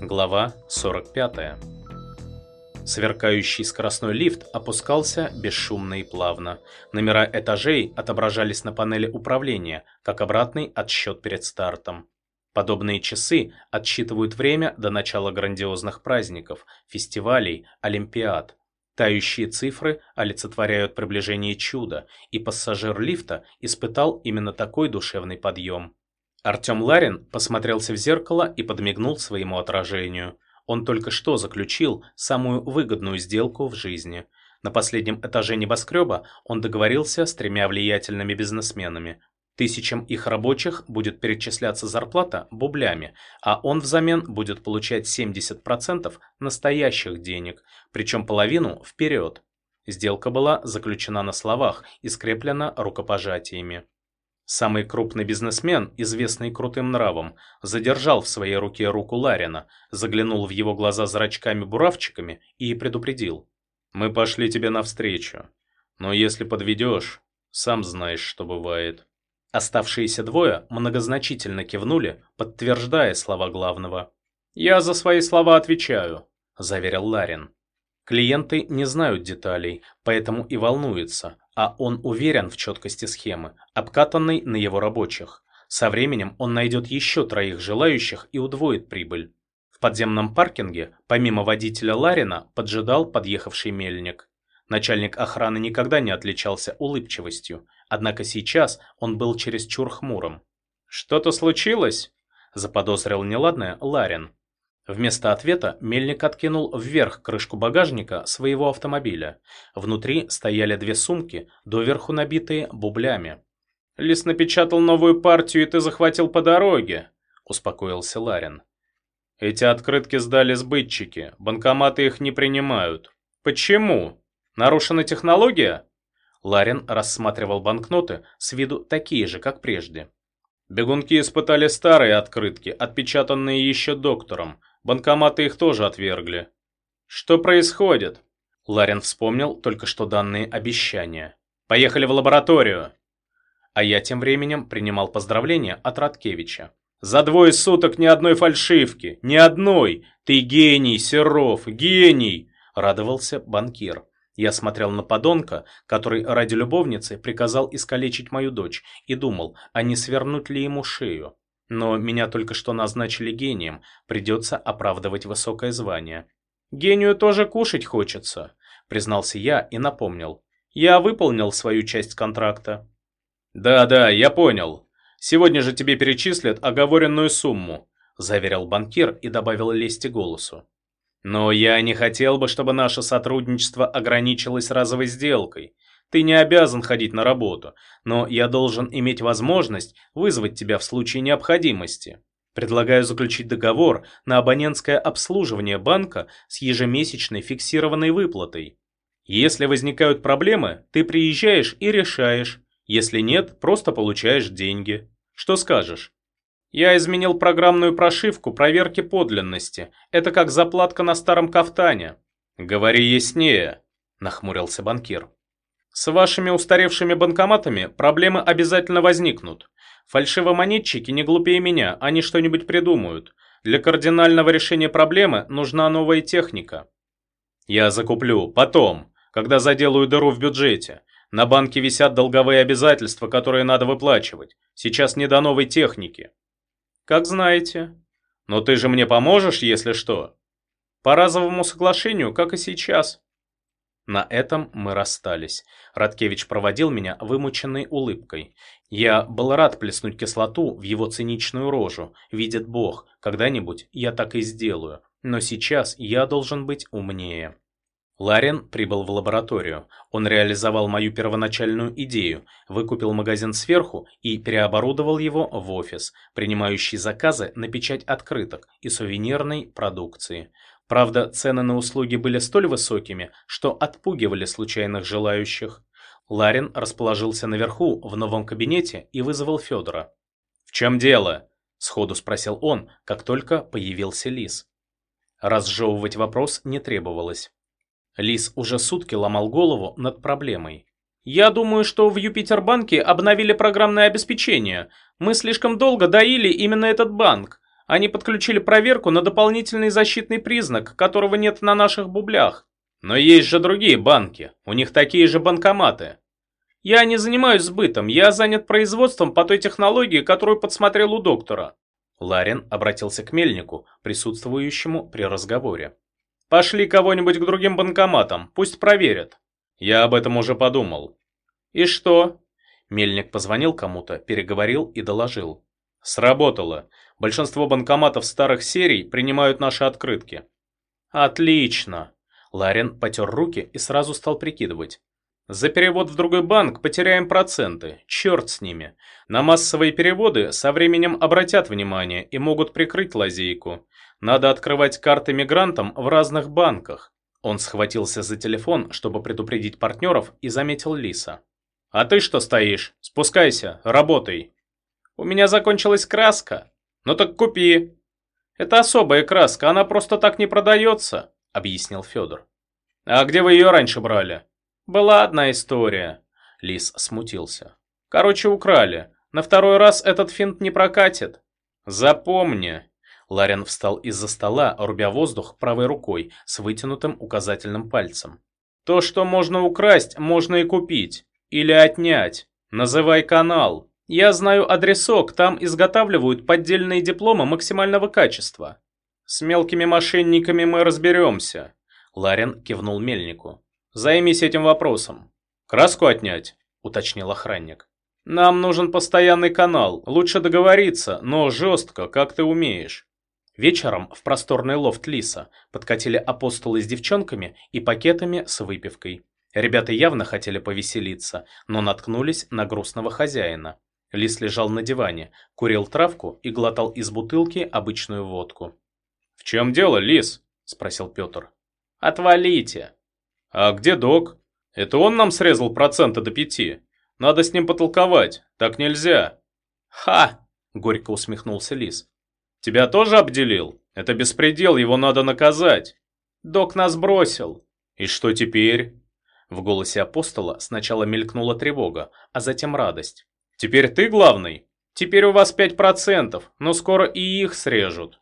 Глава 45. Сверкающий скоростной лифт опускался бесшумно и плавно. Номера этажей отображались на панели управления, как обратный отсчет перед стартом. Подобные часы отсчитывают время до начала грандиозных праздников, фестивалей, олимпиад. Тающие цифры олицетворяют приближение чуда, и пассажир лифта испытал именно такой душевный подъем. Артем Ларин посмотрелся в зеркало и подмигнул своему отражению. Он только что заключил самую выгодную сделку в жизни. На последнем этаже небоскреба он договорился с тремя влиятельными бизнесменами. Тысячам их рабочих будет перечисляться зарплата бублями, а он взамен будет получать 70% настоящих денег, причем половину вперед. Сделка была заключена на словах и скреплена рукопожатиями. Самый крупный бизнесмен, известный крутым нравом, задержал в своей руке руку Ларина, заглянул в его глаза зрачками-буравчиками и предупредил. «Мы пошли тебе навстречу. Но если подведешь, сам знаешь, что бывает». Оставшиеся двое многозначительно кивнули, подтверждая слова главного. «Я за свои слова отвечаю», – заверил Ларин. Клиенты не знают деталей, поэтому и волнуются, а он уверен в четкости схемы, обкатанной на его рабочих. Со временем он найдет еще троих желающих и удвоит прибыль. В подземном паркинге, помимо водителя Ларина, поджидал подъехавший мельник. Начальник охраны никогда не отличался улыбчивостью, однако сейчас он был чересчур хмурым. «Что-то случилось?» – заподозрил неладное Ларин. Вместо ответа Мельник откинул вверх крышку багажника своего автомобиля. Внутри стояли две сумки, доверху набитые бублями. «Лис напечатал новую партию, и ты захватил по дороге», — успокоился Ларин. «Эти открытки сдали сбытчики, банкоматы их не принимают». «Почему? Нарушена технология?» Ларин рассматривал банкноты с виду такие же, как прежде. Бегунки испытали старые открытки, отпечатанные еще доктором, Банкоматы их тоже отвергли. Что происходит? Ларин вспомнил только что данные обещания. Поехали в лабораторию. А я тем временем принимал поздравления от Радкевича. За двое суток ни одной фальшивки, ни одной. Ты гений, Серов, гений, радовался банкир. Я смотрел на подонка, который ради любовницы приказал искалечить мою дочь, и думал, а не свернуть ли ему шею. Но меня только что назначили гением, придется оправдывать высокое звание. «Гению тоже кушать хочется», — признался я и напомнил. «Я выполнил свою часть контракта». «Да-да, я понял. Сегодня же тебе перечислят оговоренную сумму», — заверил банкир и добавил лести голосу. «Но я не хотел бы, чтобы наше сотрудничество ограничилось разовой сделкой. Ты не обязан ходить на работу, но я должен иметь возможность вызвать тебя в случае необходимости. Предлагаю заключить договор на абонентское обслуживание банка с ежемесячной фиксированной выплатой. Если возникают проблемы, ты приезжаешь и решаешь. Если нет, просто получаешь деньги. Что скажешь? Я изменил программную прошивку проверки подлинности. Это как заплатка на старом кафтане. Говори яснее, нахмурился банкир. С вашими устаревшими банкоматами проблемы обязательно возникнут. Фальшивомонетчики не глупее меня, они что-нибудь придумают. Для кардинального решения проблемы нужна новая техника. Я закуплю, потом, когда заделаю дыру в бюджете. На банке висят долговые обязательства, которые надо выплачивать. Сейчас не до новой техники. Как знаете. Но ты же мне поможешь, если что? По разовому соглашению, как и сейчас. На этом мы расстались. Радкевич проводил меня вымученной улыбкой. Я был рад плеснуть кислоту в его циничную рожу. Видит Бог, когда-нибудь я так и сделаю. Но сейчас я должен быть умнее. Ларин прибыл в лабораторию. Он реализовал мою первоначальную идею, выкупил магазин сверху и переоборудовал его в офис, принимающий заказы на печать открыток и сувенирной продукции. Правда, цены на услуги были столь высокими, что отпугивали случайных желающих. Ларин расположился наверху в новом кабинете и вызвал Федора. «В чем дело?» – сходу спросил он, как только появился Лис. Разжевывать вопрос не требовалось. Лис уже сутки ломал голову над проблемой. «Я думаю, что в Юпитербанке обновили программное обеспечение. Мы слишком долго доили именно этот банк. Они подключили проверку на дополнительный защитный признак, которого нет на наших бублях. Но есть же другие банки, у них такие же банкоматы. Я не занимаюсь сбытом, я занят производством по той технологии, которую подсмотрел у доктора. Ларин обратился к мельнику, присутствующему при разговоре. Пошли кого-нибудь к другим банкоматам, пусть проверят. Я об этом уже подумал. И что? Мельник позвонил кому-то, переговорил и доложил. Сработало. Большинство банкоматов старых серий принимают наши открытки. Отлично. Ларин потер руки и сразу стал прикидывать. За перевод в другой банк потеряем проценты, черт с ними. На массовые переводы со временем обратят внимание и могут прикрыть лазейку. Надо открывать карты мигрантам в разных банках. Он схватился за телефон, чтобы предупредить партнеров, и заметил Лиса. «А ты что стоишь? Спускайся, работай!» «У меня закончилась краска». «Ну так купи!» «Это особая краска, она просто так не продается», — объяснил Федор. «А где вы ее раньше брали?» «Была одна история». Лис смутился. «Короче, украли. На второй раз этот финт не прокатит». «Запомни». Ларин встал из-за стола, рубя воздух правой рукой с вытянутым указательным пальцем. «То, что можно украсть, можно и купить. Или отнять. Называй канал. Я знаю адресок, там изготавливают поддельные дипломы максимального качества. С мелкими мошенниками мы разберемся. Ларин кивнул мельнику. Займись этим вопросом. Краску отнять, уточнил охранник. Нам нужен постоянный канал, лучше договориться, но жестко, как ты умеешь. Вечером в просторный лофт Лиса подкатили апостолы с девчонками и пакетами с выпивкой. Ребята явно хотели повеселиться, но наткнулись на грустного хозяина. Лис лежал на диване, курил травку и глотал из бутылки обычную водку. «В чем дело, Лис?» – спросил Петр. «Отвалите!» «А где док? Это он нам срезал проценты до пяти. Надо с ним потолковать, так нельзя». «Ха!» – горько усмехнулся Лис. «Тебя тоже обделил? Это беспредел, его надо наказать». «Док нас бросил». «И что теперь?» В голосе апостола сначала мелькнула тревога, а затем радость. Теперь ты главный? Теперь у вас 5%, но скоро и их срежут.